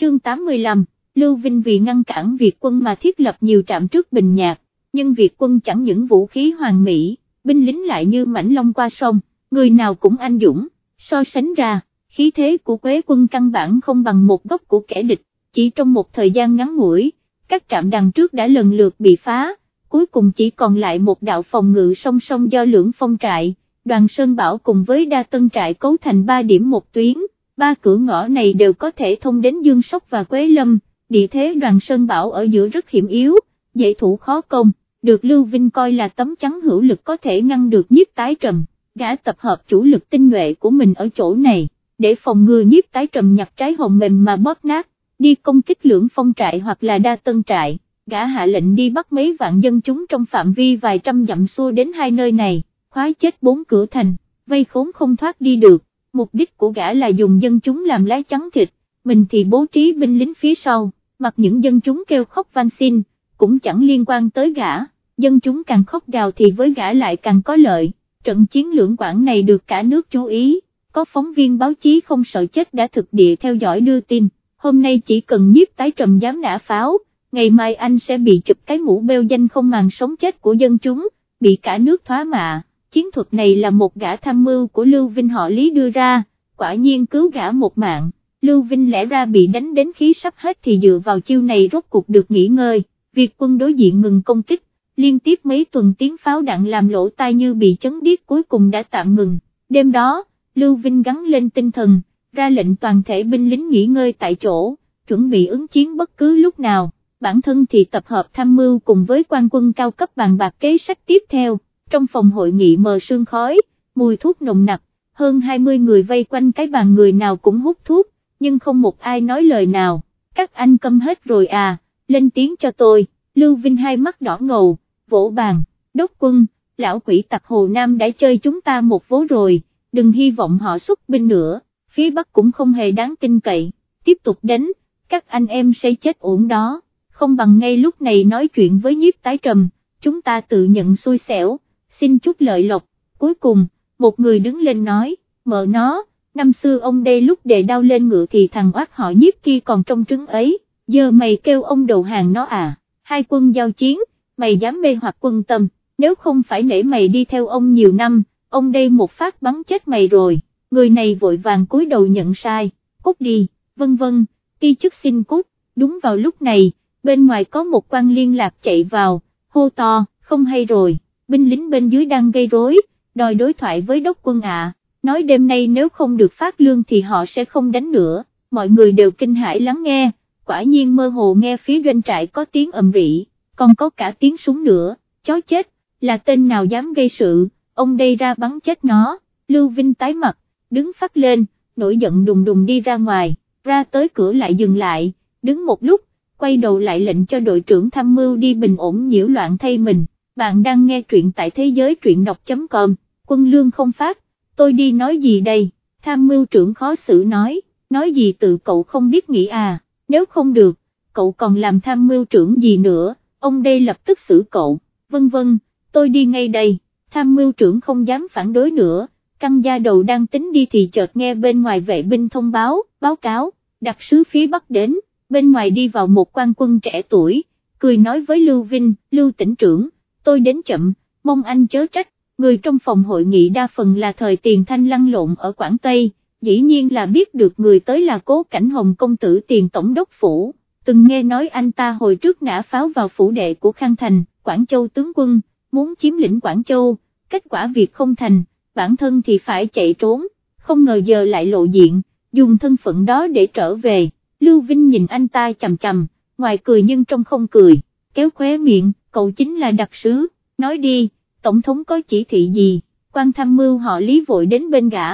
chương 85, Lưu Vinh vì ngăn cản Việt quân mà thiết lập nhiều trạm trước Bình Nhạc, nhưng Việt quân chẳng những vũ khí hoàng mỹ, binh lính lại như mảnh long qua sông, người nào cũng anh dũng, so sánh ra, khí thế của Quế quân căn bản không bằng một góc của kẻ địch, chỉ trong một thời gian ngắn ngủi, các trạm đằng trước đã lần lượt bị phá, cuối cùng chỉ còn lại một đạo phòng ngự song song do lưỡng phong trại, đoàn Sơn Bảo cùng với đa tân trại cấu thành ba điểm một tuyến, ba cửa ngõ này đều có thể thông đến Dương Sóc và Quế Lâm, địa thế đoàn Sơn Bảo ở giữa rất hiểm yếu, dễ thủ khó công, được Lưu Vinh coi là tấm chắn hữu lực có thể ngăn được nhiếp tái trầm, gã tập hợp chủ lực tinh nhuệ của mình ở chỗ này, để phòng ngừa nhiếp tái trầm nhặt trái hồng mềm mà bóp nát, đi công kích lưỡng phong trại hoặc là đa tân trại, gã hạ lệnh đi bắt mấy vạn dân chúng trong phạm vi vài trăm dặm xua đến hai nơi này, khóa chết bốn cửa thành, vây khốn không thoát đi được, mục đích của gã là dùng dân chúng làm lá chắn thịt, mình thì bố trí binh lính phía sau, mặc những dân chúng kêu khóc van xin, cũng chẳng liên quan tới gã, dân chúng càng khóc gào thì với gã lại càng có lợi, trận chiến lưỡng quảng này được cả nước chú ý, có phóng viên báo chí không sợ chết đã thực địa theo dõi đưa tin, hôm nay chỉ cần nhiếp tái trầm dám nã pháo, ngày mai anh sẽ bị chụp cái mũ bêu danh không màng sống chết của dân chúng, bị cả nước thoá mạ, chiến thuật này là một gã tham mưu của Lưu Vinh họ Lý đưa ra, quả nhiên cứu gã một mạng. Lưu Vinh lẽ ra bị đánh đến khí sắp hết thì dựa vào chiêu này rốt cuộc được nghỉ ngơi, việc quân đối diện ngừng công kích, liên tiếp mấy tuần tiếng pháo đạn làm lỗ tai như bị chấn điếc cuối cùng đã tạm ngừng, đêm đó, Lưu Vinh gắn lên tinh thần, ra lệnh toàn thể binh lính nghỉ ngơi tại chỗ, chuẩn bị ứng chiến bất cứ lúc nào, bản thân thì tập hợp tham mưu cùng với quan quân cao cấp bàn bạc kế sách tiếp theo, trong phòng hội nghị mờ sương khói, mùi thuốc nồng nặc, hơn 20 người vây quanh cái bàn người nào cũng hút thuốc, nhưng không một ai nói lời nào, các anh câm hết rồi à, lên tiếng cho tôi, Lưu Vinh hai mắt đỏ ngầu, vỗ bàn, đốc quân, lão quỷ tặc Hồ Nam đã chơi chúng ta một vố rồi, đừng hy vọng họ xuất binh nữa, phía Bắc cũng không hề đáng tin cậy, tiếp tục đánh, các anh em sẽ chết ổn đó, không bằng ngay lúc này nói chuyện với nhiếp tái trầm, chúng ta tự nhận xui xẻo, xin chút lợi lộc, cuối cùng, một người đứng lên nói, mở nó, năm xưa ông đây lúc đề đau lên ngựa thì thằng oát họ nhiếp kia còn trong trứng ấy, giờ mày kêu ông đầu hàng nó à, hai quân giao chiến, mày dám mê hoặc quân tâm, nếu không phải nể mày đi theo ông nhiều năm, ông đây một phát bắn chết mày rồi, người này vội vàng cúi đầu nhận sai, cút đi, vân vân, ti chức xin cút, đúng vào lúc này, bên ngoài có một quan liên lạc chạy vào, hô to, không hay rồi, binh lính bên dưới đang gây rối, đòi đối thoại với đốc quân ạ, nói đêm nay nếu không được phát lương thì họ sẽ không đánh nữa, mọi người đều kinh hãi lắng nghe, quả nhiên mơ hồ nghe phía doanh trại có tiếng ầm rỉ, còn có cả tiếng súng nữa, chó chết, là tên nào dám gây sự, ông đây ra bắn chết nó, Lưu Vinh tái mặt, đứng phát lên, nổi giận đùng đùng đi ra ngoài, ra tới cửa lại dừng lại, đứng một lúc, quay đầu lại lệnh cho đội trưởng tham mưu đi bình ổn nhiễu loạn thay mình, bạn đang nghe truyện tại thế giới truyện đọc.com, quân lương không phát, tôi đi nói gì đây, tham mưu trưởng khó xử nói, nói gì tự cậu không biết nghĩ à, nếu không được, cậu còn làm tham mưu trưởng gì nữa, ông đây lập tức xử cậu, vân vân, tôi đi ngay đây, tham mưu trưởng không dám phản đối nữa, căng gia đầu đang tính đi thì chợt nghe bên ngoài vệ binh thông báo, báo cáo, đặc sứ phía Bắc đến, bên ngoài đi vào một quan quân trẻ tuổi, cười nói với Lưu Vinh, Lưu tỉnh trưởng, tôi đến chậm, mong anh chớ trách, người trong phòng hội nghị đa phần là thời tiền thanh lăn lộn ở Quảng Tây, dĩ nhiên là biết được người tới là cố cảnh hồng công tử tiền tổng đốc phủ, từng nghe nói anh ta hồi trước nã pháo vào phủ đệ của Khang Thành, Quảng Châu tướng quân, muốn chiếm lĩnh Quảng Châu, kết quả việc không thành, bản thân thì phải chạy trốn, không ngờ giờ lại lộ diện, dùng thân phận đó để trở về, Lưu Vinh nhìn anh ta chầm chầm, ngoài cười nhưng trong không cười, kéo khóe miệng, cậu chính là đặc sứ, nói đi, tổng thống có chỉ thị gì, quan tham mưu họ lý vội đến bên gã,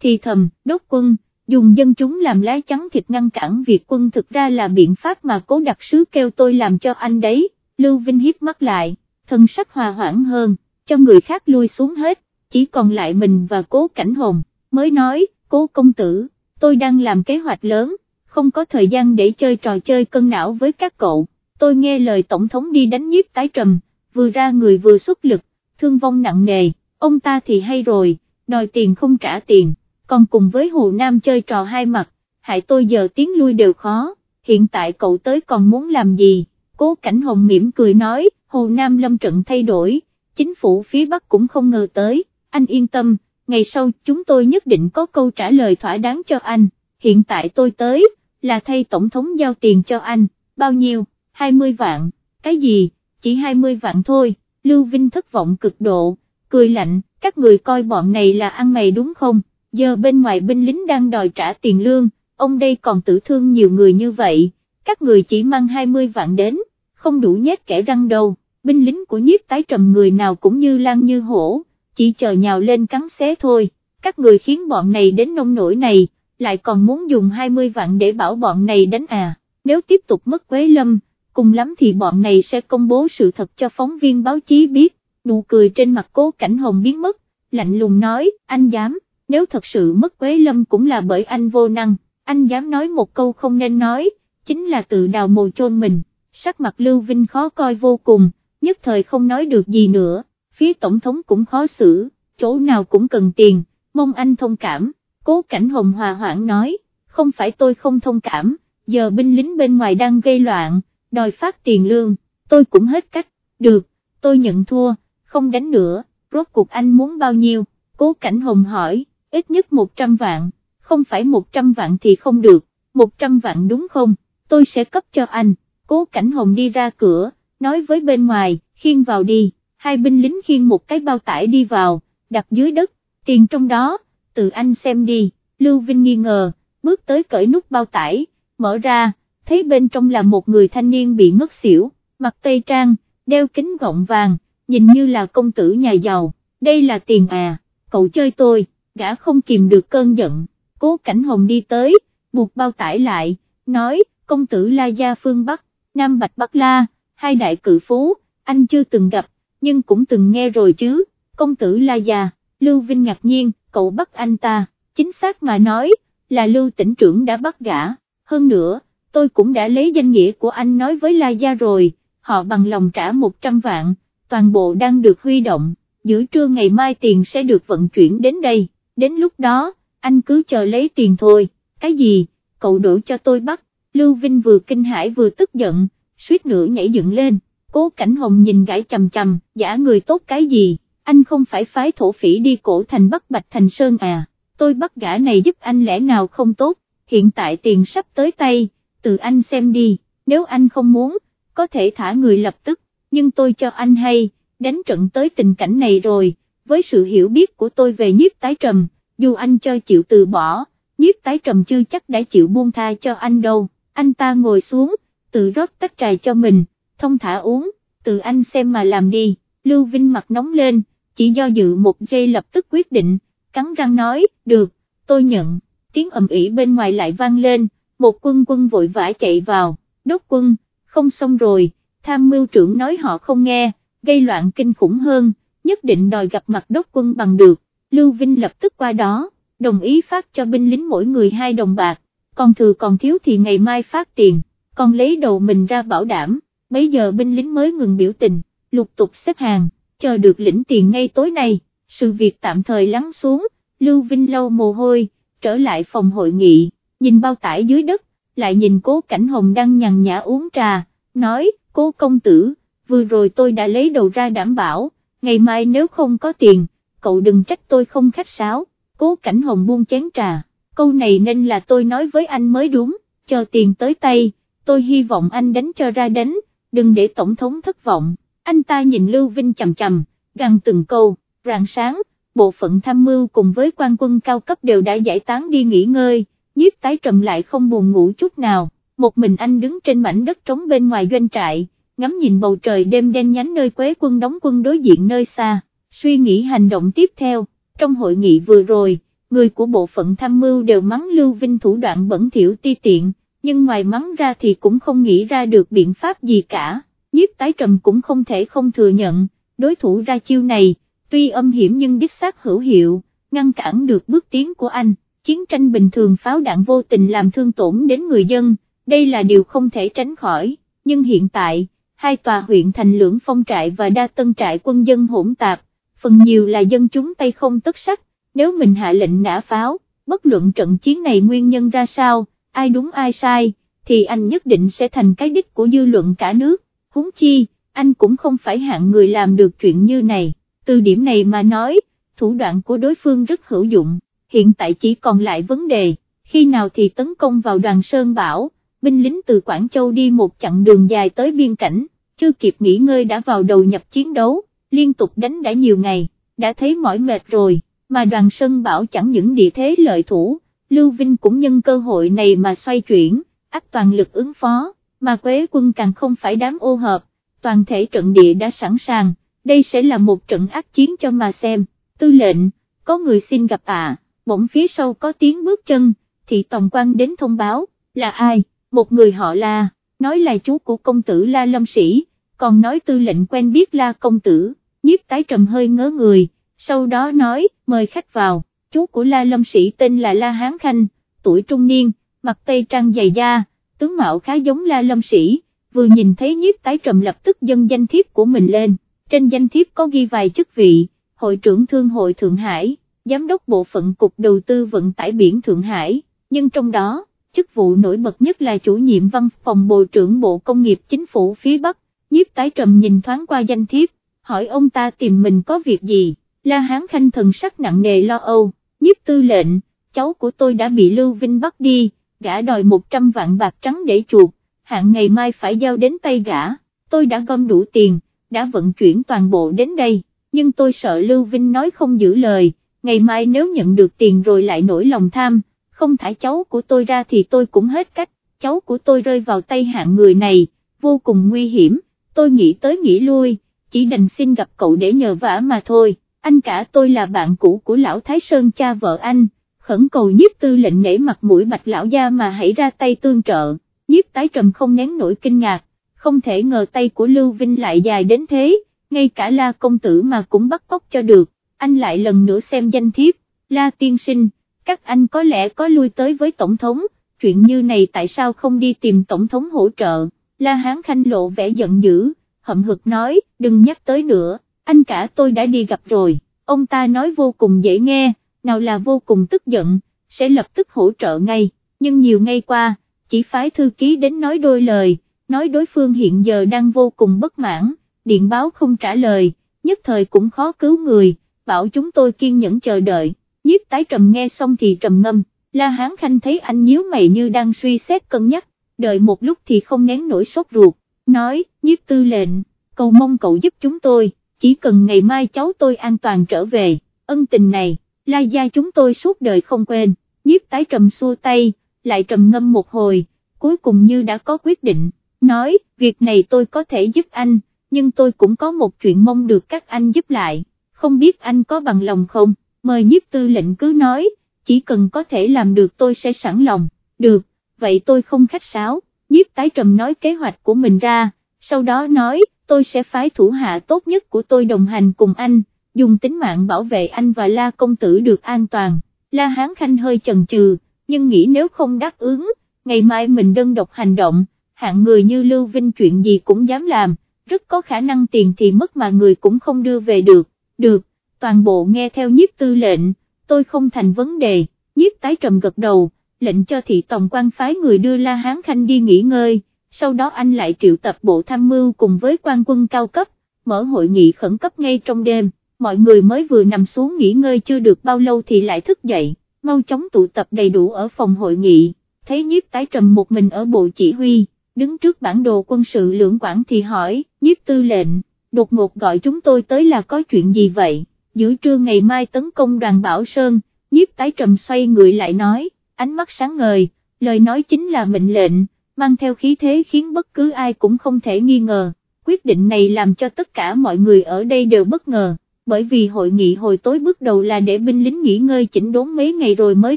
thì thầm, đốt quân, dùng dân chúng làm lá chắn thịt ngăn cản việc quân thực ra là biện pháp mà cố đặc sứ kêu tôi làm cho anh đấy, Lưu Vinh hiếp mắt lại, thân sắc hòa hoãn hơn, cho người khác lui xuống hết, chỉ còn lại mình và cố cảnh hồn, mới nói, cố công tử, tôi đang làm kế hoạch lớn, không có thời gian để chơi trò chơi cân não với các cậu, tôi nghe lời tổng thống đi đánh nhiếp tái trầm, vừa ra người vừa xuất lực, thương vong nặng nề, ông ta thì hay rồi, đòi tiền không trả tiền, còn cùng với Hồ Nam chơi trò hai mặt, hại tôi giờ tiến lui đều khó, hiện tại cậu tới còn muốn làm gì, cố cảnh hồng mỉm cười nói, Hồ Nam lâm trận thay đổi, chính phủ phía Bắc cũng không ngờ tới, anh yên tâm, ngày sau chúng tôi nhất định có câu trả lời thỏa đáng cho anh, hiện tại tôi tới, là thay Tổng thống giao tiền cho anh, bao nhiêu, 20 vạn, cái gì, chỉ 20 vạn thôi, Lưu Vinh thất vọng cực độ, cười lạnh, các người coi bọn này là ăn mày đúng không, giờ bên ngoài binh lính đang đòi trả tiền lương, ông đây còn tử thương nhiều người như vậy, các người chỉ mang 20 vạn đến, không đủ nhét kẻ răng đâu, binh lính của nhiếp tái trầm người nào cũng như lan như hổ, chỉ chờ nhào lên cắn xé thôi, các người khiến bọn này đến nông nổi này, lại còn muốn dùng 20 vạn để bảo bọn này đánh à, nếu tiếp tục mất Quế Lâm, cùng lắm thì bọn này sẽ công bố sự thật cho phóng viên báo chí biết, nụ cười trên mặt cố cảnh hồng biến mất, lạnh lùng nói, anh dám, nếu thật sự mất Quế Lâm cũng là bởi anh vô năng, anh dám nói một câu không nên nói, chính là tự đào mồ chôn mình, sắc mặt Lưu Vinh khó coi vô cùng, nhất thời không nói được gì nữa, phía Tổng thống cũng khó xử, chỗ nào cũng cần tiền, mong anh thông cảm, cố cảnh hồng hòa hoãn nói, không phải tôi không thông cảm, giờ binh lính bên ngoài đang gây loạn, đòi phát tiền lương, tôi cũng hết cách, được, tôi nhận thua, không đánh nữa, rốt cuộc anh muốn bao nhiêu, cố cảnh hồng hỏi, ít nhất 100 vạn, không phải 100 vạn thì không được, 100 vạn đúng không, tôi sẽ cấp cho anh, cố cảnh hồng đi ra cửa, nói với bên ngoài, khiêng vào đi, hai binh lính khiêng một cái bao tải đi vào, đặt dưới đất, tiền trong đó, tự anh xem đi, Lưu Vinh nghi ngờ, bước tới cởi nút bao tải, mở ra, thấy bên trong là một người thanh niên bị ngất xỉu, mặc tây trang, đeo kính gọng vàng, nhìn như là công tử nhà giàu, đây là tiền à, cậu chơi tôi, gã không kìm được cơn giận, cố cảnh hồng đi tới, buộc bao tải lại, nói, công tử La Gia Phương Bắc, Nam Bạch Bắc La, hai đại cự phú, anh chưa từng gặp, nhưng cũng từng nghe rồi chứ, công tử La Gia, Lưu Vinh ngạc nhiên, cậu bắt anh ta, chính xác mà nói, là Lưu tỉnh trưởng đã bắt gã, hơn nữa, tôi cũng đã lấy danh nghĩa của anh nói với La Gia rồi, họ bằng lòng trả 100 vạn, toàn bộ đang được huy động, giữa trưa ngày mai tiền sẽ được vận chuyển đến đây, đến lúc đó, anh cứ chờ lấy tiền thôi, cái gì, cậu đổ cho tôi bắt, Lưu Vinh vừa kinh hãi vừa tức giận, suýt nữa nhảy dựng lên, cố cảnh hồng nhìn gãi chầm chầm, giả người tốt cái gì, anh không phải phái thổ phỉ đi cổ thành bắt Bạch Thành Sơn à, tôi bắt gã này giúp anh lẽ nào không tốt, hiện tại tiền sắp tới tay, từ anh xem đi, nếu anh không muốn, có thể thả người lập tức, nhưng tôi cho anh hay, đánh trận tới tình cảnh này rồi, với sự hiểu biết của tôi về nhiếp tái trầm, dù anh cho chịu từ bỏ, nhiếp tái trầm chưa chắc đã chịu buông tha cho anh đâu, anh ta ngồi xuống, tự rót tách trà cho mình, thông thả uống, tự anh xem mà làm đi, Lưu Vinh mặt nóng lên, chỉ do dự một giây lập tức quyết định, cắn răng nói, được, tôi nhận, tiếng ầm ĩ bên ngoài lại vang lên, một quân quân vội vã chạy vào, đốt quân, không xong rồi, tham mưu trưởng nói họ không nghe, gây loạn kinh khủng hơn, nhất định đòi gặp mặt đốt quân bằng được, Lưu Vinh lập tức qua đó, đồng ý phát cho binh lính mỗi người hai đồng bạc, còn thừa còn thiếu thì ngày mai phát tiền, còn lấy đầu mình ra bảo đảm, bấy giờ binh lính mới ngừng biểu tình, lục tục xếp hàng, chờ được lĩnh tiền ngay tối nay, sự việc tạm thời lắng xuống, Lưu Vinh lâu mồ hôi, trở lại phòng hội nghị, nhìn bao tải dưới đất, lại nhìn cố cảnh hồng đang nhằn nhã uống trà, nói, cố công tử, vừa rồi tôi đã lấy đầu ra đảm bảo, ngày mai nếu không có tiền, cậu đừng trách tôi không khách sáo, cố cảnh hồng buông chén trà, câu này nên là tôi nói với anh mới đúng, chờ tiền tới tay, tôi hy vọng anh đánh cho ra đánh, đừng để tổng thống thất vọng, anh ta nhìn Lưu Vinh chầm chầm, gằn từng câu, rạng sáng, bộ phận tham mưu cùng với quan quân cao cấp đều đã giải tán đi nghỉ ngơi, nhiếp tái trầm lại không buồn ngủ chút nào, một mình anh đứng trên mảnh đất trống bên ngoài doanh trại, ngắm nhìn bầu trời đêm đen nhánh nơi quế quân đóng quân đối diện nơi xa, suy nghĩ hành động tiếp theo, trong hội nghị vừa rồi, người của bộ phận tham mưu đều mắng Lưu Vinh thủ đoạn bẩn thỉu ti tiện, nhưng ngoài mắng ra thì cũng không nghĩ ra được biện pháp gì cả, nhiếp tái trầm cũng không thể không thừa nhận, đối thủ ra chiêu này, tuy âm hiểm nhưng đích xác hữu hiệu, ngăn cản được bước tiến của anh, chiến tranh bình thường pháo đạn vô tình làm thương tổn đến người dân, đây là điều không thể tránh khỏi, nhưng hiện tại, hai tòa huyện thành lưỡng phong trại và đa tân trại quân dân hỗn tạp, phần nhiều là dân chúng tay không tất sắc, nếu mình hạ lệnh nã pháo, bất luận trận chiến này nguyên nhân ra sao, ai đúng ai sai, thì anh nhất định sẽ thành cái đích của dư luận cả nước, huống chi, anh cũng không phải hạng người làm được chuyện như này, từ điểm này mà nói, thủ đoạn của đối phương rất hữu dụng, hiện tại chỉ còn lại vấn đề, khi nào thì tấn công vào đoàn Sơn Bảo, binh lính từ Quảng Châu đi một chặng đường dài tới biên cảnh, chưa kịp nghỉ ngơi đã vào đầu nhập chiến đấu, liên tục đánh đã nhiều ngày, đã thấy mỏi mệt rồi, mà đoàn Sơn Bảo chẳng những địa thế lợi thủ, Lưu Vinh cũng nhân cơ hội này mà xoay chuyển, áp toàn lực ứng phó, mà Quế quân càng không phải đám ô hợp, toàn thể trận địa đã sẵn sàng, đây sẽ là một trận ác chiến cho mà xem, tư lệnh, có người xin gặp à, bỗng phía sau có tiếng bước chân, thì tổng quan đến thông báo, là ai, một người họ là, nói là chú của công tử la lâm sĩ, còn nói tư lệnh quen biết la công tử, nhiếp tái trầm hơi ngớ người, sau đó nói, mời khách vào, chú của la lâm sĩ tên là la hán khanh, tuổi trung niên, mặt tây trang dày da, tướng mạo khá giống la lâm sĩ, vừa nhìn thấy nhiếp tái trầm lập tức dâng danh thiếp của mình lên, trên danh thiếp có ghi vài chức vị, hội trưởng thương hội Thượng Hải, giám đốc bộ phận cục đầu tư vận tải biển Thượng Hải, nhưng trong đó, chức vụ nổi bật nhất là chủ nhiệm văn phòng Bộ trưởng Bộ Công nghiệp Chính phủ phía Bắc, nhiếp tái trầm nhìn thoáng qua danh thiếp, hỏi ông ta tìm mình có việc gì, La Hán Khanh thần sắc nặng nề lo âu, nhiếp tư lệnh, cháu của tôi đã bị Lưu Vinh bắt đi, gã đòi 100 vạn bạc trắng để chuột, hạn ngày mai phải giao đến tay gã, tôi đã gom đủ tiền, đã vận chuyển toàn bộ đến đây, nhưng tôi sợ Lưu Vinh nói không giữ lời, ngày mai nếu nhận được tiền rồi lại nổi lòng tham, không thả cháu của tôi ra thì tôi cũng hết cách, cháu của tôi rơi vào tay hạng người này, vô cùng nguy hiểm, tôi nghĩ tới nghĩ lui, chỉ đành xin gặp cậu để nhờ vả mà thôi, anh cả tôi là bạn cũ của lão Thái Sơn cha vợ anh, khẩn cầu nhiếp tư lệnh nể mặt mũi bạch lão gia mà hãy ra tay tương trợ, nhiếp tái trầm không nén nổi kinh ngạc, không thể ngờ tay của Lưu Vinh lại dài đến thế, ngay cả la công tử mà cũng bắt cóc cho được, anh lại lần nữa xem danh thiếp, la tiên sinh các anh có lẽ có lui tới với Tổng thống, chuyện như này tại sao không đi tìm Tổng thống hỗ trợ, La Hán Khanh lộ vẻ giận dữ, hậm hực nói, đừng nhắc tới nữa, anh cả tôi đã đi gặp rồi, ông ta nói vô cùng dễ nghe, nào là vô cùng tức giận, sẽ lập tức hỗ trợ ngay, nhưng nhiều ngày qua, chỉ phái thư ký đến nói đôi lời, nói đối phương hiện giờ đang vô cùng bất mãn, điện báo không trả lời, nhất thời cũng khó cứu người, bảo chúng tôi kiên nhẫn chờ đợi. Nhiếp tái trầm nghe xong thì trầm ngâm, La Hán Khanh thấy anh nhíu mày như đang suy xét cân nhắc, đợi một lúc thì không nén nổi sốt ruột, nói, nhiếp tư lệnh, cầu mong cậu giúp chúng tôi, chỉ cần ngày mai cháu tôi an toàn trở về, ân tình này, La gia chúng tôi suốt đời không quên, nhiếp tái trầm xua tay, lại trầm ngâm một hồi, cuối cùng như đã có quyết định, nói, việc này tôi có thể giúp anh, nhưng tôi cũng có một chuyện mong được các anh giúp lại, không biết anh có bằng lòng không? mời nhiếp tư lệnh cứ nói, chỉ cần có thể làm được tôi sẽ sẵn lòng, được, vậy tôi không khách sáo, nhiếp tái trầm nói kế hoạch của mình ra, sau đó nói, tôi sẽ phái thủ hạ tốt nhất của tôi đồng hành cùng anh, dùng tính mạng bảo vệ anh và La công tử được an toàn, La Hán Khanh hơi chần chừ, nhưng nghĩ nếu không đáp ứng, ngày mai mình đơn độc hành động, hạng người như Lưu Vinh chuyện gì cũng dám làm, rất có khả năng tiền thì mất mà người cũng không đưa về được, được, toàn bộ nghe theo nhiếp tư lệnh, tôi không thành vấn đề, nhiếp tái trầm gật đầu, lệnh cho thị tổng quan phái người đưa La Hán Khanh đi nghỉ ngơi, sau đó anh lại triệu tập bộ tham mưu cùng với quan quân cao cấp, mở hội nghị khẩn cấp ngay trong đêm, mọi người mới vừa nằm xuống nghỉ ngơi chưa được bao lâu thì lại thức dậy, mau chóng tụ tập đầy đủ ở phòng hội nghị, thấy nhiếp tái trầm một mình ở bộ chỉ huy, đứng trước bản đồ quân sự lưỡng quản thì hỏi, nhiếp tư lệnh, đột ngột gọi chúng tôi tới là có chuyện gì vậy? giữa trưa ngày mai tấn công đoàn Bảo Sơn, nhiếp tái trầm xoay người lại nói, ánh mắt sáng ngời, lời nói chính là mệnh lệnh, mang theo khí thế khiến bất cứ ai cũng không thể nghi ngờ, quyết định này làm cho tất cả mọi người ở đây đều bất ngờ, bởi vì hội nghị hồi tối bước đầu là để binh lính nghỉ ngơi chỉnh đốn mấy ngày rồi mới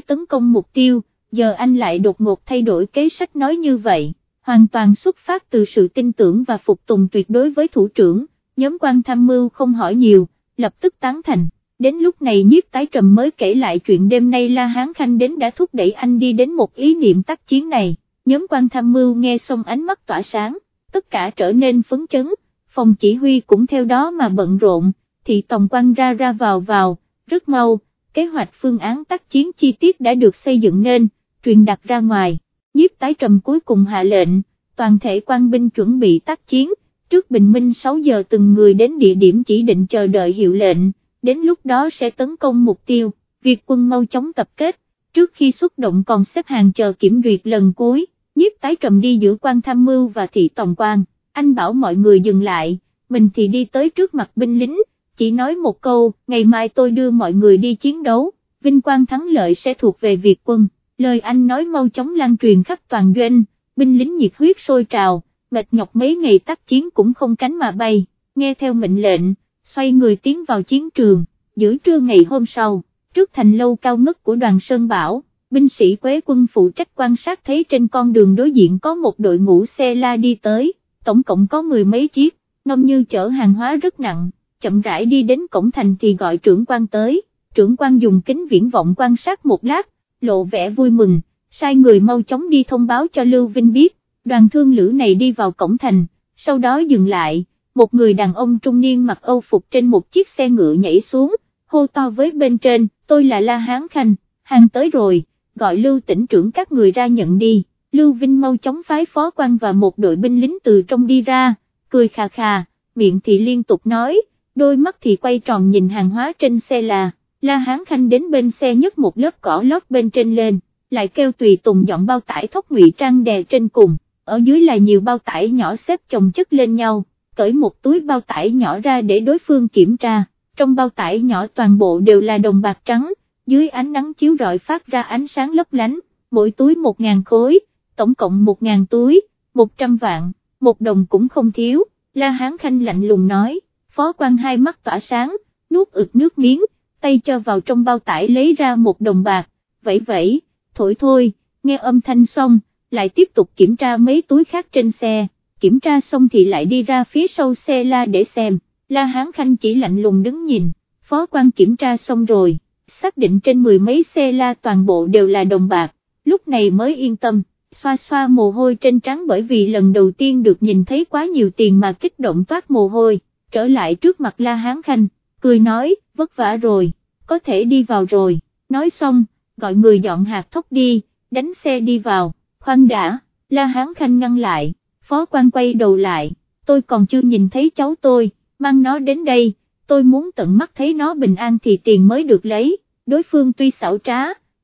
tấn công mục tiêu, giờ anh lại đột ngột thay đổi kế sách nói như vậy, hoàn toàn xuất phát từ sự tin tưởng và phục tùng tuyệt đối với thủ trưởng, nhóm quan tham mưu không hỏi nhiều lập tức tán thành. Đến lúc này nhiếp tái trầm mới kể lại chuyện đêm nay La Hán Khanh đến đã thúc đẩy anh đi đến một ý niệm tác chiến này, nhóm quan tham mưu nghe xong ánh mắt tỏa sáng, tất cả trở nên phấn chấn, phòng chỉ huy cũng theo đó mà bận rộn, thì tổng quan ra ra vào vào, rất mau, kế hoạch phương án tác chiến chi tiết đã được xây dựng nên, truyền đặt ra ngoài. nhiếp tái trầm cuối cùng hạ lệnh, toàn thể quan binh chuẩn bị tác chiến, trước bình minh 6 giờ từng người đến địa điểm chỉ định chờ đợi hiệu lệnh, đến lúc đó sẽ tấn công mục tiêu, việc quân mau chóng tập kết, trước khi xuất động còn xếp hàng chờ kiểm duyệt lần cuối, nhiếp tái trầm đi giữa quan tham mưu và thị tổng quan, anh bảo mọi người dừng lại, mình thì đi tới trước mặt binh lính, chỉ nói một câu, ngày mai tôi đưa mọi người đi chiến đấu, vinh quang thắng lợi sẽ thuộc về Việt quân, lời anh nói mau chóng lan truyền khắp toàn doanh, binh lính nhiệt huyết sôi trào, mệt nhọc mấy ngày tác chiến cũng không cánh mà bay, nghe theo mệnh lệnh, xoay người tiến vào chiến trường, giữa trưa ngày hôm sau, trước thành lâu cao ngất của đoàn Sơn Bảo, binh sĩ Quế quân phụ trách quan sát thấy trên con đường đối diện có một đội ngũ xe la đi tới, tổng cộng có mười mấy chiếc, nông như chở hàng hóa rất nặng, chậm rãi đi đến cổng thành thì gọi trưởng quan tới, trưởng quan dùng kính viễn vọng quan sát một lát, lộ vẻ vui mừng, sai người mau chóng đi thông báo cho Lưu Vinh biết, đoàn thương lữ này đi vào cổng thành, sau đó dừng lại, một người đàn ông trung niên mặc âu phục trên một chiếc xe ngựa nhảy xuống, hô to với bên trên, tôi là La Hán Khanh, hàng tới rồi, gọi Lưu tỉnh trưởng các người ra nhận đi, Lưu Vinh mau chóng phái phó quan và một đội binh lính từ trong đi ra, cười khà khà, miệng thì liên tục nói, đôi mắt thì quay tròn nhìn hàng hóa trên xe là, La Hán Khanh đến bên xe nhấc một lớp cỏ lót bên trên lên, lại kêu tùy tùng dọn bao tải thóc ngụy trang đè trên cùng, ở dưới là nhiều bao tải nhỏ xếp chồng chất lên nhau, cởi một túi bao tải nhỏ ra để đối phương kiểm tra, trong bao tải nhỏ toàn bộ đều là đồng bạc trắng, dưới ánh nắng chiếu rọi phát ra ánh sáng lấp lánh, mỗi túi một ngàn khối, tổng cộng một ngàn túi, một trăm vạn, một đồng cũng không thiếu, La Hán Khanh lạnh lùng nói, phó quan hai mắt tỏa sáng, nuốt ực nước miếng, tay cho vào trong bao tải lấy ra một đồng bạc, vẫy vẫy, thổi thôi, nghe âm thanh xong, lại tiếp tục kiểm tra mấy túi khác trên xe, kiểm tra xong thì lại đi ra phía sau xe la để xem, La Hán Khanh chỉ lạnh lùng đứng nhìn, phó quan kiểm tra xong rồi, xác định trên mười mấy xe la toàn bộ đều là đồng bạc, lúc này mới yên tâm, xoa xoa mồ hôi trên trắng bởi vì lần đầu tiên được nhìn thấy quá nhiều tiền mà kích động toát mồ hôi, trở lại trước mặt La Hán Khanh, cười nói, vất vả rồi, có thể đi vào rồi, nói xong, gọi người dọn hạt thóc đi, đánh xe đi vào, khoan đã, La Hán Khanh ngăn lại, phó quan quay đầu lại, tôi còn chưa nhìn thấy cháu tôi, mang nó đến đây, tôi muốn tận mắt thấy nó bình an thì tiền mới được lấy, đối phương tuy xảo trá,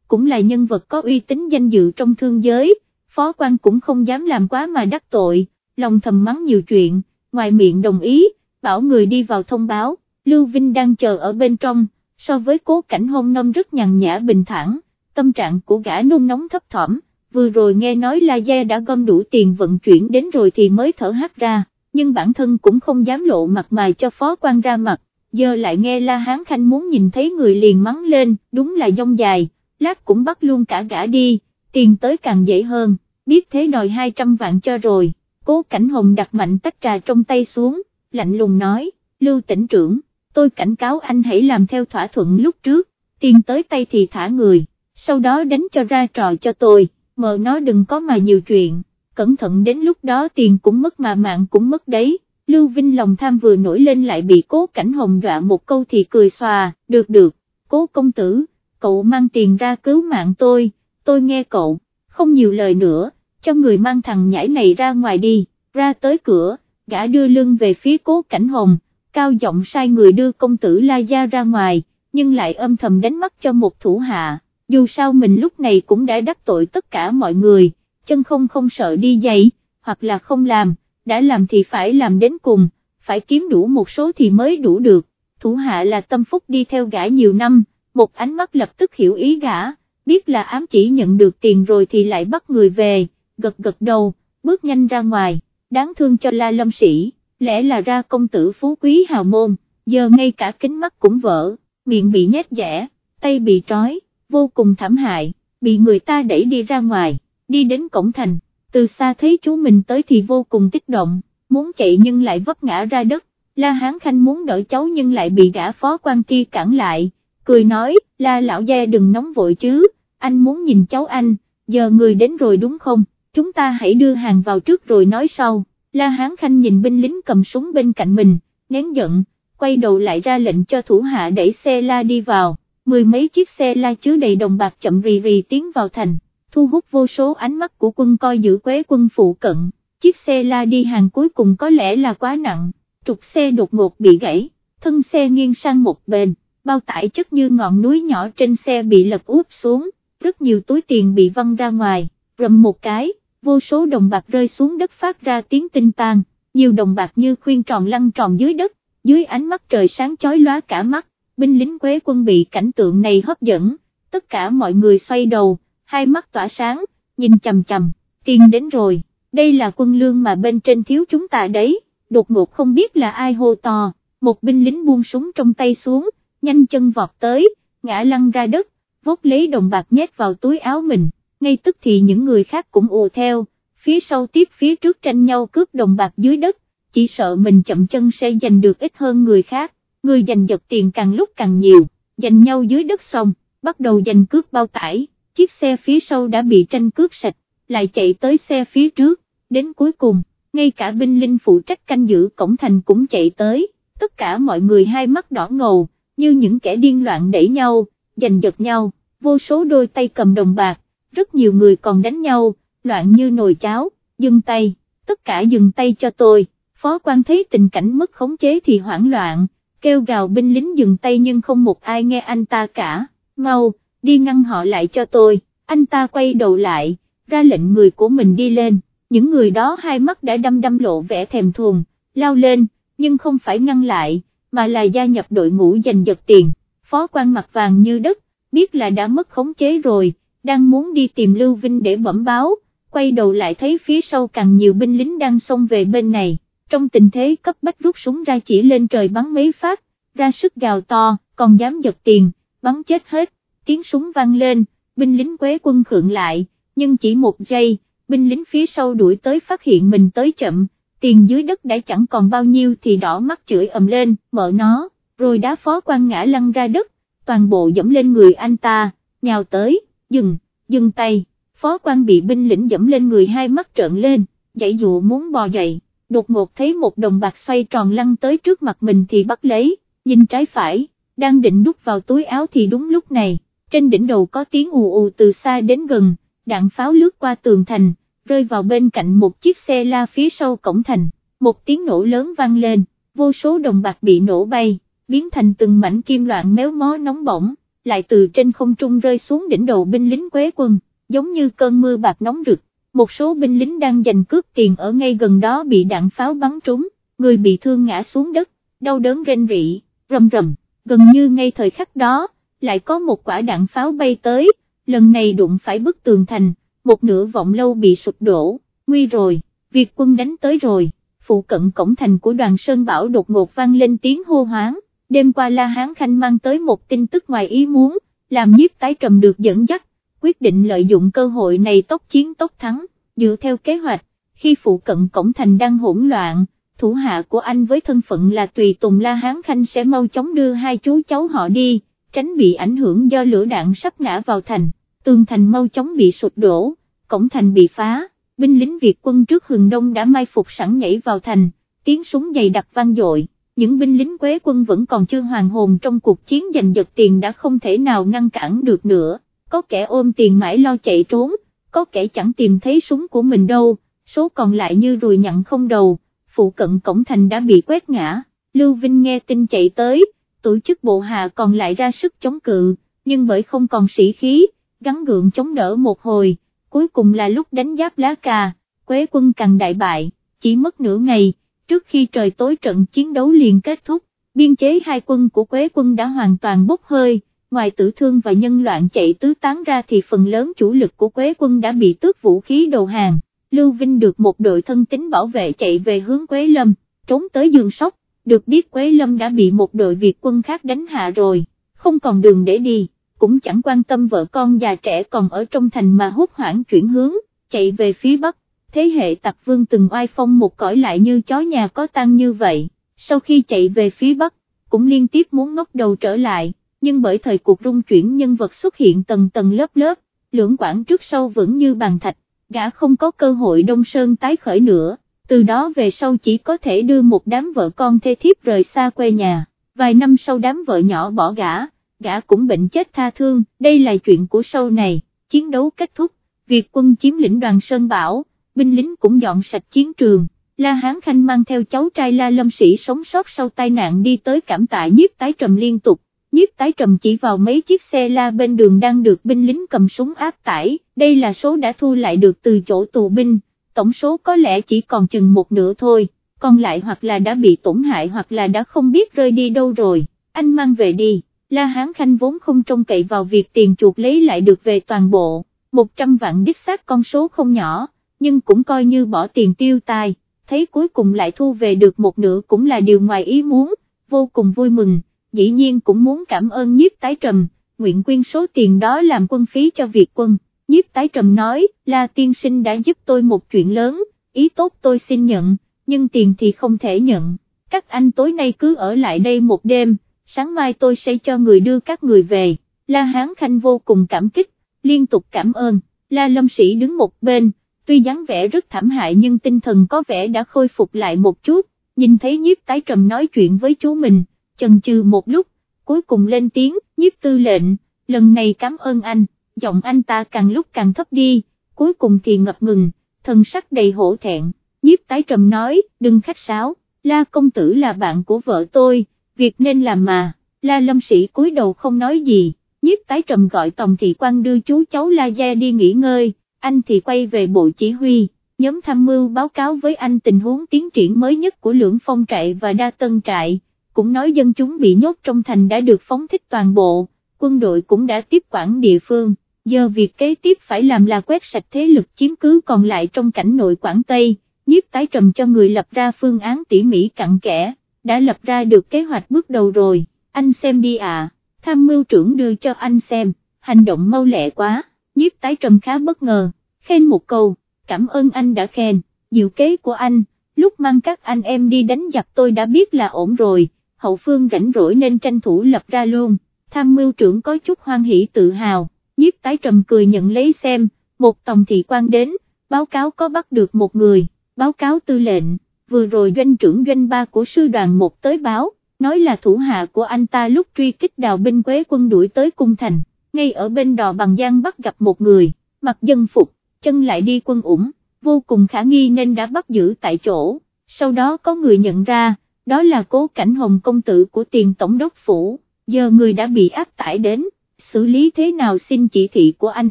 cũng là nhân vật có uy tín danh dự trong thương giới, phó quan cũng không dám làm quá mà đắc tội, lòng thầm mắng nhiều chuyện, ngoài miệng đồng ý, bảo người đi vào thông báo, Lưu Vinh đang chờ ở bên trong, so với cố cảnh hôn nông rất nhàn nhã bình thản, tâm trạng của gã nôn nóng thấp thỏm, vừa rồi nghe nói La Gia đã gom đủ tiền vận chuyển đến rồi thì mới thở hát ra, nhưng bản thân cũng không dám lộ mặt mày cho phó quan ra mặt, giờ lại nghe La Hán Khanh muốn nhìn thấy người liền mắng lên, đúng là dông dài, lát cũng bắt luôn cả gã đi, tiền tới càng dễ hơn, biết thế đòi 200 vạn cho rồi, cố cảnh hồng đặt mạnh tách trà trong tay xuống, lạnh lùng nói, lưu tỉnh trưởng, tôi cảnh cáo anh hãy làm theo thỏa thuận lúc trước, tiền tới tay thì thả người, sau đó đánh cho ra trò cho tôi, mờ nó đừng có mà nhiều chuyện, cẩn thận đến lúc đó tiền cũng mất mà mạng cũng mất đấy. Lưu Vinh lòng tham vừa nổi lên lại bị cố cảnh hồng dọa một câu thì cười xòa, được được, cố công tử, cậu mang tiền ra cứu mạng tôi, tôi nghe cậu, không nhiều lời nữa, cho người mang thằng nhãi này ra ngoài đi, ra tới cửa, gã đưa lưng về phía cố cảnh hồng, cao giọng sai người đưa công tử La Gia ra ngoài, nhưng lại âm thầm đánh mắt cho một thủ hạ, dù sao mình lúc này cũng đã đắc tội tất cả mọi người, chân không không sợ đi dậy, hoặc là không làm, đã làm thì phải làm đến cùng, phải kiếm đủ một số thì mới đủ được, thủ hạ là tâm phúc đi theo gã nhiều năm, một ánh mắt lập tức hiểu ý gã, biết là ám chỉ nhận được tiền rồi thì lại bắt người về, gật gật đầu, bước nhanh ra ngoài, đáng thương cho la lâm sĩ, lẽ là ra công tử phú quý hào môn, giờ ngay cả kính mắt cũng vỡ, miệng bị nhét dẻ, tay bị trói, vô cùng thảm hại, bị người ta đẩy đi ra ngoài, đi đến cổng thành, từ xa thấy chú mình tới thì vô cùng kích động, muốn chạy nhưng lại vấp ngã ra đất, La Hán Khanh muốn đỡ cháu nhưng lại bị gã phó quan kia cản lại, cười nói, La lão gia đừng nóng vội chứ, anh muốn nhìn cháu anh, giờ người đến rồi đúng không, chúng ta hãy đưa hàng vào trước rồi nói sau, La Hán Khanh nhìn binh lính cầm súng bên cạnh mình, nén giận, quay đầu lại ra lệnh cho thủ hạ đẩy xe la đi vào, mười mấy chiếc xe la chứa đầy đồng bạc chậm rì rì tiến vào thành, thu hút vô số ánh mắt của quân coi giữ quế quân phụ cận, chiếc xe la đi hàng cuối cùng có lẽ là quá nặng, trục xe đột ngột bị gãy, thân xe nghiêng sang một bên, bao tải chất như ngọn núi nhỏ trên xe bị lật úp xuống, rất nhiều túi tiền bị văng ra ngoài, rầm một cái, vô số đồng bạc rơi xuống đất phát ra tiếng tinh tan, nhiều đồng bạc như khuyên tròn lăn tròn dưới đất, dưới ánh mắt trời sáng chói lóa cả mắt, binh lính quế quân bị cảnh tượng này hấp dẫn, tất cả mọi người xoay đầu, hai mắt tỏa sáng, nhìn chầm chầm, tiền đến rồi, đây là quân lương mà bên trên thiếu chúng ta đấy, đột ngột không biết là ai hô to, một binh lính buông súng trong tay xuống, nhanh chân vọt tới, ngã lăn ra đất, vốt lấy đồng bạc nhét vào túi áo mình, ngay tức thì những người khác cũng ùa theo, phía sau tiếp phía trước tranh nhau cướp đồng bạc dưới đất, chỉ sợ mình chậm chân sẽ giành được ít hơn người khác, người giành giật tiền càng lúc càng nhiều, giành nhau dưới đất xong, bắt đầu giành cướp bao tải, chiếc xe phía sau đã bị tranh cướp sạch, lại chạy tới xe phía trước, đến cuối cùng, ngay cả binh linh phụ trách canh giữ cổng thành cũng chạy tới, tất cả mọi người hai mắt đỏ ngầu, như những kẻ điên loạn đẩy nhau, giành giật nhau, vô số đôi tay cầm đồng bạc, rất nhiều người còn đánh nhau, loạn như nồi cháo, dừng tay, tất cả dừng tay cho tôi, phó quan thấy tình cảnh mất khống chế thì hoảng loạn, kêu gào binh lính dừng tay nhưng không một ai nghe anh ta cả, mau, đi ngăn họ lại cho tôi, anh ta quay đầu lại, ra lệnh người của mình đi lên, những người đó hai mắt đã đâm đâm lộ vẻ thèm thuồng, lao lên, nhưng không phải ngăn lại, mà là gia nhập đội ngũ giành giật tiền, phó quan mặt vàng như đất, biết là đã mất khống chế rồi, đang muốn đi tìm Lưu Vinh để bẩm báo, quay đầu lại thấy phía sau càng nhiều binh lính đang xông về bên này, trong tình thế cấp bách rút súng ra chỉ lên trời bắn mấy phát, ra sức gào to, còn dám giật tiền, bắn chết hết, tiếng súng vang lên, binh lính quế quân khượng lại, nhưng chỉ một giây, binh lính phía sau đuổi tới phát hiện mình tới chậm, tiền dưới đất đã chẳng còn bao nhiêu thì đỏ mắt chửi ầm lên, mở nó, rồi đá phó quan ngã lăn ra đất, toàn bộ dẫm lên người anh ta, nhào tới, dừng, dừng tay, phó quan bị binh lĩnh dẫm lên người hai mắt trợn lên, dãy dụ muốn bò dậy, đột ngột thấy một đồng bạc xoay tròn lăn tới trước mặt mình thì bắt lấy, nhìn trái phải, đang định đút vào túi áo thì đúng lúc này, trên đỉnh đầu có tiếng ù ù từ xa đến gần, đạn pháo lướt qua tường thành, rơi vào bên cạnh một chiếc xe la phía sau cổng thành, một tiếng nổ lớn vang lên, vô số đồng bạc bị nổ bay, biến thành từng mảnh kim loạn méo mó nóng bỏng, lại từ trên không trung rơi xuống đỉnh đầu binh lính quế quân, giống như cơn mưa bạc nóng rực, một số binh lính đang giành cướp tiền ở ngay gần đó bị đạn pháo bắn trúng, người bị thương ngã xuống đất, đau đớn rên rỉ, rầm rầm, gần như ngay thời khắc đó, lại có một quả đạn pháo bay tới, lần này đụng phải bức tường thành, một nửa vọng lâu bị sụp đổ, nguy rồi, việc quân đánh tới rồi, phụ cận cổng thành của đoàn Sơn Bảo đột ngột vang lên tiếng hô hoáng, đêm qua La Hán Khanh mang tới một tin tức ngoài ý muốn, làm nhiếp tái trầm được dẫn dắt, quyết định lợi dụng cơ hội này tốc chiến tốc thắng, dựa theo kế hoạch, khi phụ cận cổng thành đang hỗn loạn, thủ hạ của anh với thân phận là tùy tùng La Hán Khanh sẽ mau chóng đưa hai chú cháu họ đi, tránh bị ảnh hưởng do lửa đạn sắp ngã vào thành, tường thành mau chóng bị sụt đổ, cổng thành bị phá, binh lính Việt quân trước hừng đông đã mai phục sẵn nhảy vào thành, tiếng súng dày đặc vang dội. Những binh lính quế quân vẫn còn chưa hoàn hồn trong cuộc chiến giành giật tiền đã không thể nào ngăn cản được nữa, có kẻ ôm tiền mãi lo chạy trốn, có kẻ chẳng tìm thấy súng của mình đâu, số còn lại như rùi nhặn không đầu, phụ cận cổng thành đã bị quét ngã, Lưu Vinh nghe tin chạy tới, tổ chức bộ hạ còn lại ra sức chống cự, nhưng bởi không còn sĩ khí, gắn gượng chống đỡ một hồi, cuối cùng là lúc đánh giáp lá cà, quế quân càng đại bại, chỉ mất nửa ngày, trước khi trời tối trận chiến đấu liền kết thúc, biên chế hai quân của quế quân đã hoàn toàn bốc hơi, ngoài tử thương và nhân loạn chạy tứ tán ra thì phần lớn chủ lực của quế quân đã bị tước vũ khí đầu hàng, Lưu Vinh được một đội thân tín bảo vệ chạy về hướng Quế Lâm, trốn tới Dương Sóc, được biết Quế Lâm đã bị một đội Việt quân khác đánh hạ rồi, không còn đường để đi, cũng chẳng quan tâm vợ con già trẻ còn ở trong thành mà hốt hoảng chuyển hướng, chạy về phía Bắc, thế hệ tặc vương từng oai phong một cõi lại như chó nhà có tăng như vậy, sau khi chạy về phía Bắc, cũng liên tiếp muốn ngóc đầu trở lại, nhưng bởi thời cuộc rung chuyển nhân vật xuất hiện tầng tầng lớp lớp, lưỡng quảng trước sau vẫn như bàn thạch, gã không có cơ hội Đông Sơn tái khởi nữa, từ đó về sau chỉ có thể đưa một đám vợ con thê thiếp rời xa quê nhà, vài năm sau đám vợ nhỏ bỏ gã, gã cũng bệnh chết tha thương, đây là chuyện của sau này, chiến đấu kết thúc việc quân chiếm lĩnh đoàn Sơn Bảo, binh lính cũng dọn sạch chiến trường. La Hán Khanh mang theo cháu trai La Lâm Sĩ sống sót sau tai nạn đi tới cảm tạ nhiếp tái trầm liên tục, nhiếp tái trầm chỉ vào mấy chiếc xe la bên đường đang được binh lính cầm súng áp tải, đây là số đã thu lại được từ chỗ tù binh, tổng số có lẽ chỉ còn chừng một nửa thôi, còn lại hoặc là đã bị tổn hại hoặc là đã không biết rơi đi đâu rồi, anh mang về đi, La Hán Khanh vốn không trông cậy vào việc tiền chuột lấy lại được về toàn bộ, 100 vạn đích xác con số không nhỏ, nhưng cũng coi như bỏ tiền tiêu tai, thấy cuối cùng lại thu về được một nửa cũng là điều ngoài ý muốn, vô cùng vui mừng, dĩ nhiên cũng muốn cảm ơn nhiếp tái trầm, nguyện quyên số tiền đó làm quân phí cho việc quân. Nhiếp tái trầm nói, là tiên sinh đã giúp tôi một chuyện lớn, ý tốt tôi xin nhận, nhưng tiền thì không thể nhận, các anh tối nay cứ ở lại đây một đêm, sáng mai tôi sẽ cho người đưa các người về, La Hán Khanh vô cùng cảm kích, liên tục cảm ơn, La Lâm Sĩ đứng một bên, tuy dáng vẻ rất thảm hại nhưng tinh thần có vẻ đã khôi phục lại một chút, nhìn thấy nhiếp tái trầm nói chuyện với chú mình, chần chừ một lúc, cuối cùng lên tiếng, nhiếp tư lệnh, lần này cảm ơn anh, giọng anh ta càng lúc càng thấp đi, cuối cùng thì ngập ngừng, thần sắc đầy hổ thẹn, nhiếp tái trầm nói, đừng khách sáo, la công tử là bạn của vợ tôi, việc nên làm mà, la lâm sĩ cúi đầu không nói gì, nhiếp tái trầm gọi tổng thị quan đưa chú cháu la gia đi nghỉ ngơi, anh thì quay về bộ chỉ huy, nhóm tham mưu báo cáo với anh tình huống tiến triển mới nhất của lưỡng phong trại và đa tân trại, cũng nói dân chúng bị nhốt trong thành đã được phóng thích toàn bộ, quân đội cũng đã tiếp quản địa phương, giờ việc kế tiếp phải làm là quét sạch thế lực chiếm cứ còn lại trong cảnh nội Quảng Tây, nhiếp tái trầm cho người lập ra phương án tỉ mỉ cặn kẽ, đã lập ra được kế hoạch bước đầu rồi, anh xem đi à, tham mưu trưởng đưa cho anh xem, hành động mau lẹ quá nhiếp tái trầm khá bất ngờ, khen một câu, cảm ơn anh đã khen, diệu kế của anh, lúc mang các anh em đi đánh giặc tôi đã biết là ổn rồi, hậu phương rảnh rỗi nên tranh thủ lập ra luôn, tham mưu trưởng có chút hoan hỷ tự hào, nhiếp tái trầm cười nhận lấy xem, một tổng thị quan đến, báo cáo có bắt được một người, báo cáo tư lệnh, vừa rồi doanh trưởng doanh ba của sư đoàn một tới báo, nói là thủ hạ của anh ta lúc truy kích đào binh quế quân đuổi tới cung thành ngay ở bên đò bằng giang bắt gặp một người, mặc dân phục, chân lại đi quân ủng, vô cùng khả nghi nên đã bắt giữ tại chỗ, sau đó có người nhận ra, đó là cố cảnh hồng công tử của tiền tổng đốc phủ, giờ người đã bị áp tải đến, xử lý thế nào xin chỉ thị của anh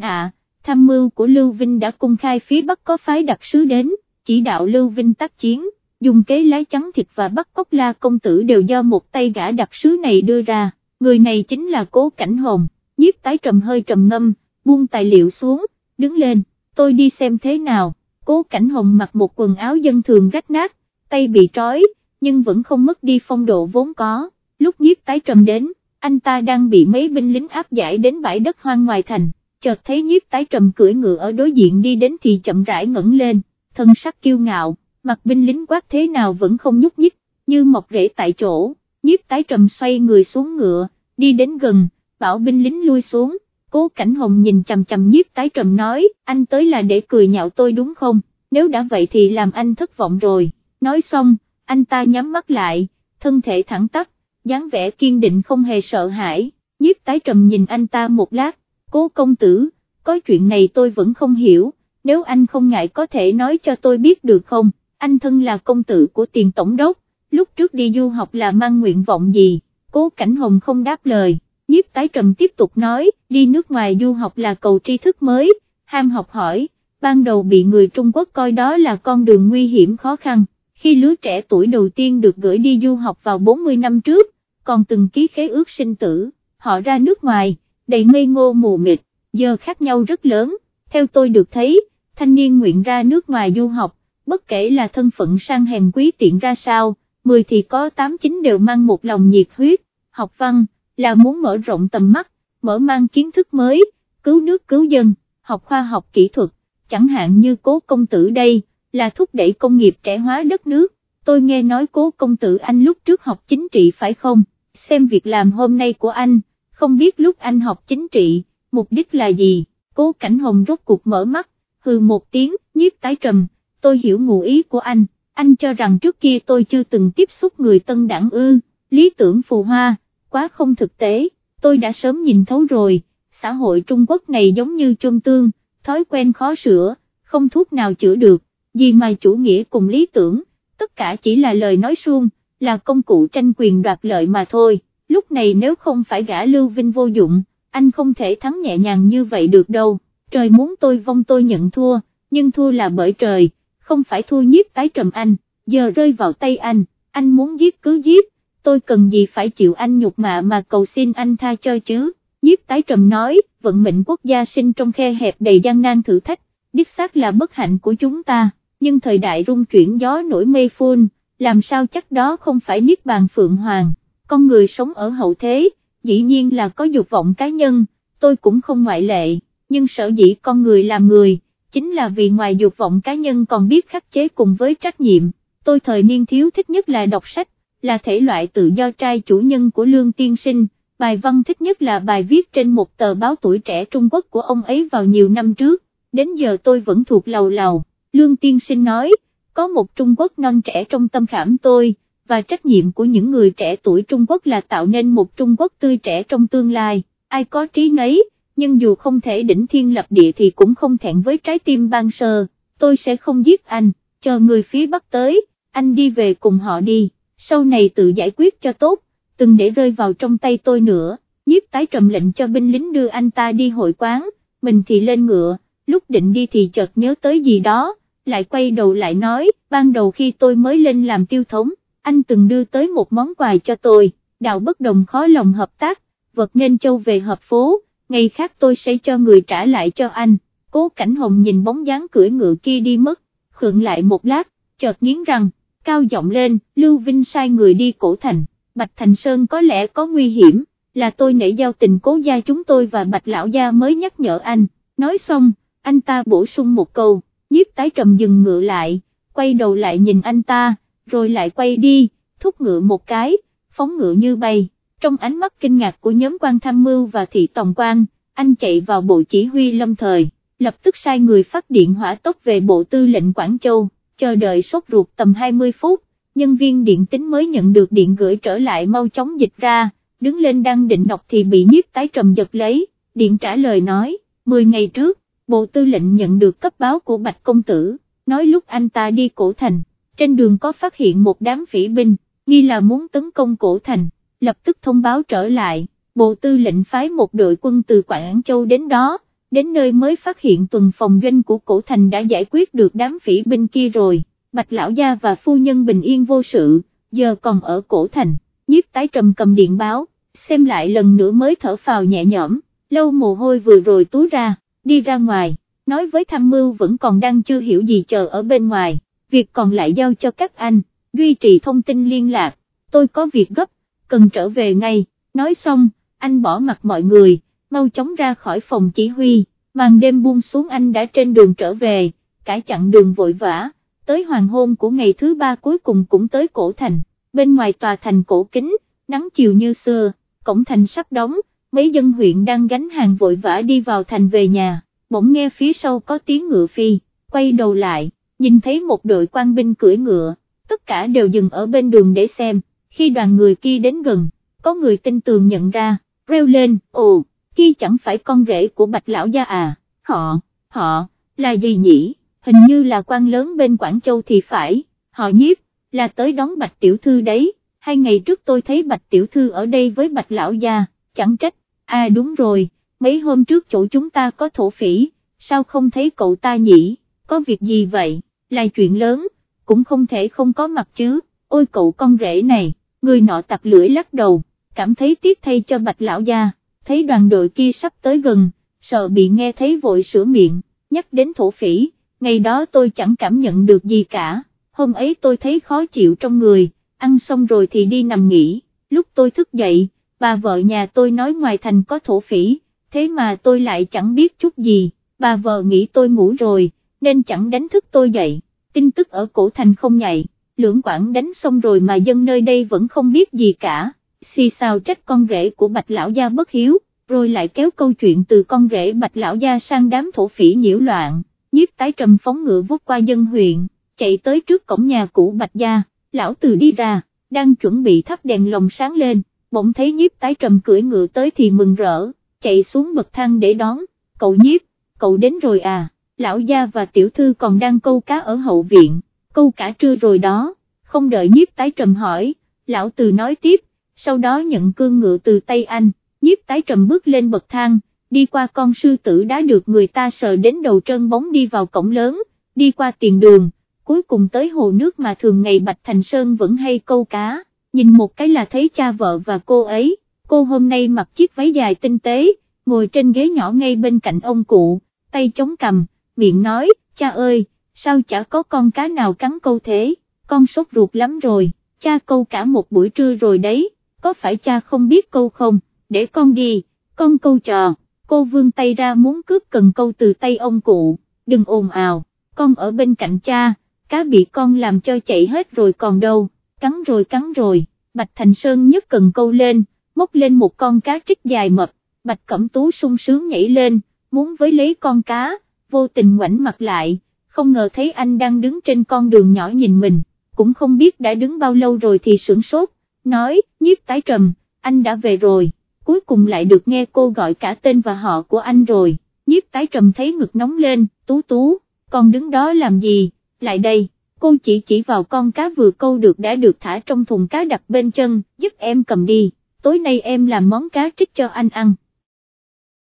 ạ, tham mưu của Lưu Vinh đã công khai phía Bắc có phái đặc sứ đến, chỉ đạo Lưu Vinh tác chiến, dùng kế lái trắng thịt và bắt cóc la công tử đều do một tay gã đặc sứ này đưa ra, người này chính là cố cảnh hồng nhiếp tái trầm hơi trầm ngâm, buông tài liệu xuống, đứng lên, tôi đi xem thế nào, cố cảnh hồng mặc một quần áo dân thường rách nát, tay bị trói, nhưng vẫn không mất đi phong độ vốn có, lúc nhiếp tái trầm đến, anh ta đang bị mấy binh lính áp giải đến bãi đất hoang ngoài thành, chợt thấy nhiếp tái trầm cưỡi ngựa ở đối diện đi đến thì chậm rãi ngẩng lên, thân sắc kiêu ngạo, mặt binh lính quát thế nào vẫn không nhúc nhích, như mọc rễ tại chỗ, nhiếp tái trầm xoay người xuống ngựa, đi đến gần, bảo binh lính lui xuống, cố cảnh hồng nhìn chầm chầm nhiếp tái trầm nói, anh tới là để cười nhạo tôi đúng không, nếu đã vậy thì làm anh thất vọng rồi, nói xong, anh ta nhắm mắt lại, thân thể thẳng tắp, dáng vẻ kiên định không hề sợ hãi, nhiếp tái trầm nhìn anh ta một lát, cố công tử, có chuyện này tôi vẫn không hiểu, nếu anh không ngại có thể nói cho tôi biết được không, anh thân là công tử của tiền tổng đốc, lúc trước đi du học là mang nguyện vọng gì, cố cảnh hồng không đáp lời. Nhiếp tái trầm tiếp tục nói, đi nước ngoài du học là cầu tri thức mới, ham học hỏi, ban đầu bị người Trung Quốc coi đó là con đường nguy hiểm khó khăn, khi lứa trẻ tuổi đầu tiên được gửi đi du học vào 40 năm trước, còn từng ký khế ước sinh tử, họ ra nước ngoài, đầy ngây ngô mù mịt, giờ khác nhau rất lớn, theo tôi được thấy, thanh niên nguyện ra nước ngoài du học, bất kể là thân phận sang hèn quý tiện ra sao, 10 thì có 8-9 đều mang một lòng nhiệt huyết, học văn, là muốn mở rộng tầm mắt, mở mang kiến thức mới, cứu nước cứu dân, học khoa học kỹ thuật, chẳng hạn như cố công tử đây, là thúc đẩy công nghiệp trẻ hóa đất nước, tôi nghe nói cố công tử anh lúc trước học chính trị phải không, xem việc làm hôm nay của anh, không biết lúc anh học chính trị, mục đích là gì, cố cảnh hồng rốt cuộc mở mắt, hừ một tiếng, nhiếp tái trầm, tôi hiểu ngụ ý của anh, anh cho rằng trước kia tôi chưa từng tiếp xúc người tân đảng ư, lý tưởng phù hoa, quá không thực tế, tôi đã sớm nhìn thấu rồi, xã hội Trung Quốc này giống như chôm tương, thói quen khó sửa, không thuốc nào chữa được, gì mà chủ nghĩa cùng lý tưởng, tất cả chỉ là lời nói suông, là công cụ tranh quyền đoạt lợi mà thôi, lúc này nếu không phải gã Lưu Vinh vô dụng, anh không thể thắng nhẹ nhàng như vậy được đâu, trời muốn tôi vong tôi nhận thua, nhưng thua là bởi trời, không phải thua nhiếp tái trầm anh, giờ rơi vào tay anh, anh muốn giết cứ giết, tôi cần gì phải chịu anh nhục mạ mà cầu xin anh tha cho chứ, nhiếp tái trầm nói, vận mệnh quốc gia sinh trong khe hẹp đầy gian nan thử thách, đích xác là bất hạnh của chúng ta, nhưng thời đại rung chuyển gió nổi mây phun, làm sao chắc đó không phải niết bàn phượng hoàng, con người sống ở hậu thế, dĩ nhiên là có dục vọng cá nhân, tôi cũng không ngoại lệ, nhưng sở dĩ con người làm người, chính là vì ngoài dục vọng cá nhân còn biết khắc chế cùng với trách nhiệm, tôi thời niên thiếu thích nhất là đọc sách, là thể loại tự do trai chủ nhân của Lương Tiên Sinh, bài văn thích nhất là bài viết trên một tờ báo tuổi trẻ Trung Quốc của ông ấy vào nhiều năm trước, đến giờ tôi vẫn thuộc lầu lầu, Lương Tiên Sinh nói, có một Trung Quốc non trẻ trong tâm khảm tôi, và trách nhiệm của những người trẻ tuổi Trung Quốc là tạo nên một Trung Quốc tươi trẻ trong tương lai, ai có trí nấy, nhưng dù không thể đỉnh thiên lập địa thì cũng không thẹn với trái tim ban sơ, tôi sẽ không giết anh, chờ người phía Bắc tới, anh đi về cùng họ đi, sau này tự giải quyết cho tốt, từng để rơi vào trong tay tôi nữa, nhiếp tái trầm lệnh cho binh lính đưa anh ta đi hội quán, mình thì lên ngựa, lúc định đi thì chợt nhớ tới gì đó, lại quay đầu lại nói, ban đầu khi tôi mới lên làm tiêu thống, anh từng đưa tới một món quà cho tôi, đạo bất đồng khó lòng hợp tác, vật nên châu về hợp phố, ngày khác tôi sẽ cho người trả lại cho anh, cố cảnh hồng nhìn bóng dáng cưỡi ngựa kia đi mất, khượng lại một lát, chợt nghiến răng, cao giọng lên, Lưu Vinh sai người đi cổ thành, Bạch Thành Sơn có lẽ có nguy hiểm, là tôi nể giao tình cố gia chúng tôi và Bạch Lão Gia mới nhắc nhở anh, nói xong, anh ta bổ sung một câu, nhiếp tái trầm dừng ngựa lại, quay đầu lại nhìn anh ta, rồi lại quay đi, thúc ngựa một cái, phóng ngựa như bay, trong ánh mắt kinh ngạc của nhóm quan tham mưu và thị tổng quan, anh chạy vào bộ chỉ huy lâm thời, lập tức sai người phát điện hỏa tốc về bộ tư lệnh Quảng Châu, chờ đợi sốt ruột tầm 20 phút, nhân viên điện tính mới nhận được điện gửi trở lại mau chóng dịch ra, đứng lên đang định đọc thì bị nhiếp tái trầm giật lấy, điện trả lời nói, 10 ngày trước, bộ tư lệnh nhận được cấp báo của Bạch Công Tử, nói lúc anh ta đi cổ thành, trên đường có phát hiện một đám phỉ binh, nghi là muốn tấn công cổ thành, lập tức thông báo trở lại, bộ tư lệnh phái một đội quân từ Quảng Châu đến đó, đến nơi mới phát hiện tuần phòng doanh của cổ thành đã giải quyết được đám phỉ binh kia rồi, Bạch Lão Gia và phu nhân bình yên vô sự, giờ còn ở cổ thành, nhiếp tái trầm cầm điện báo, xem lại lần nữa mới thở phào nhẹ nhõm, lâu mồ hôi vừa rồi túi ra, đi ra ngoài, nói với tham mưu vẫn còn đang chưa hiểu gì chờ ở bên ngoài, việc còn lại giao cho các anh, duy trì thông tin liên lạc, tôi có việc gấp, cần trở về ngay, nói xong, anh bỏ mặt mọi người, mau chóng ra khỏi phòng chỉ huy, màn đêm buông xuống anh đã trên đường trở về, cả chặng đường vội vã, tới hoàng hôn của ngày thứ ba cuối cùng cũng tới cổ thành, bên ngoài tòa thành cổ kính, nắng chiều như xưa, cổng thành sắp đóng, mấy dân huyện đang gánh hàng vội vã đi vào thành về nhà, bỗng nghe phía sau có tiếng ngựa phi, quay đầu lại, nhìn thấy một đội quan binh cưỡi ngựa, tất cả đều dừng ở bên đường để xem, khi đoàn người kia đến gần, có người tin tường nhận ra, reo lên, ồ, kia chẳng phải con rể của bạch lão gia à, họ, họ, là gì nhỉ, hình như là quan lớn bên Quảng Châu thì phải, họ nhiếp, là tới đón bạch tiểu thư đấy, hai ngày trước tôi thấy bạch tiểu thư ở đây với bạch lão gia, chẳng trách, à đúng rồi, mấy hôm trước chỗ chúng ta có thổ phỉ, sao không thấy cậu ta nhỉ, có việc gì vậy, là chuyện lớn, cũng không thể không có mặt chứ, ôi cậu con rể này, người nọ tặc lưỡi lắc đầu, cảm thấy tiếc thay cho bạch lão gia, thấy đoàn đội kia sắp tới gần, sợ bị nghe thấy vội sửa miệng, nhắc đến thổ phỉ, ngày đó tôi chẳng cảm nhận được gì cả, hôm ấy tôi thấy khó chịu trong người, ăn xong rồi thì đi nằm nghỉ, lúc tôi thức dậy, bà vợ nhà tôi nói ngoài thành có thổ phỉ, thế mà tôi lại chẳng biết chút gì, bà vợ nghĩ tôi ngủ rồi, nên chẳng đánh thức tôi dậy, tin tức ở cổ thành không nhạy, lưỡng quảng đánh xong rồi mà dân nơi đây vẫn không biết gì cả, xì sao trách con rể của bạch lão gia bất hiếu, rồi lại kéo câu chuyện từ con rể bạch lão gia sang đám thổ phỉ nhiễu loạn, nhiếp tái trầm phóng ngựa vút qua dân huyện, chạy tới trước cổng nhà cũ bạch gia, lão từ đi ra, đang chuẩn bị thắp đèn lồng sáng lên, bỗng thấy nhiếp tái trầm cưỡi ngựa tới thì mừng rỡ, chạy xuống bậc thang để đón, cậu nhiếp, cậu đến rồi à, lão gia và tiểu thư còn đang câu cá ở hậu viện, câu cả trưa rồi đó, không đợi nhiếp tái trầm hỏi, lão từ nói tiếp, sau đó nhận cương ngựa từ tay anh, nhiếp tái trầm bước lên bậc thang, đi qua con sư tử đã được người ta sờ đến đầu trơn bóng đi vào cổng lớn, đi qua tiền đường, cuối cùng tới hồ nước mà thường ngày Bạch Thành Sơn vẫn hay câu cá, nhìn một cái là thấy cha vợ và cô ấy, cô hôm nay mặc chiếc váy dài tinh tế, ngồi trên ghế nhỏ ngay bên cạnh ông cụ, tay chống cầm, miệng nói, cha ơi, sao chả có con cá nào cắn câu thế, con sốt ruột lắm rồi, cha câu cả một buổi trưa rồi đấy, có phải cha không biết câu không, để con đi, con câu trò, cô vươn tay ra muốn cướp cần câu từ tay ông cụ, đừng ồn ào, con ở bên cạnh cha, cá bị con làm cho chạy hết rồi còn đâu, cắn rồi cắn rồi, Bạch Thành Sơn nhất cần câu lên, móc lên một con cá trích dài mập, Bạch Cẩm Tú sung sướng nhảy lên, muốn với lấy con cá, vô tình ngoảnh mặt lại, không ngờ thấy anh đang đứng trên con đường nhỏ nhìn mình, cũng không biết đã đứng bao lâu rồi thì sửng sốt, nói, nhiếp tái trầm, anh đã về rồi, cuối cùng lại được nghe cô gọi cả tên và họ của anh rồi, nhiếp tái trầm thấy ngực nóng lên, tú tú, con đứng đó làm gì, lại đây, cô chỉ chỉ vào con cá vừa câu được đã được thả trong thùng cá đặt bên chân, giúp em cầm đi, tối nay em làm món cá trích cho anh ăn.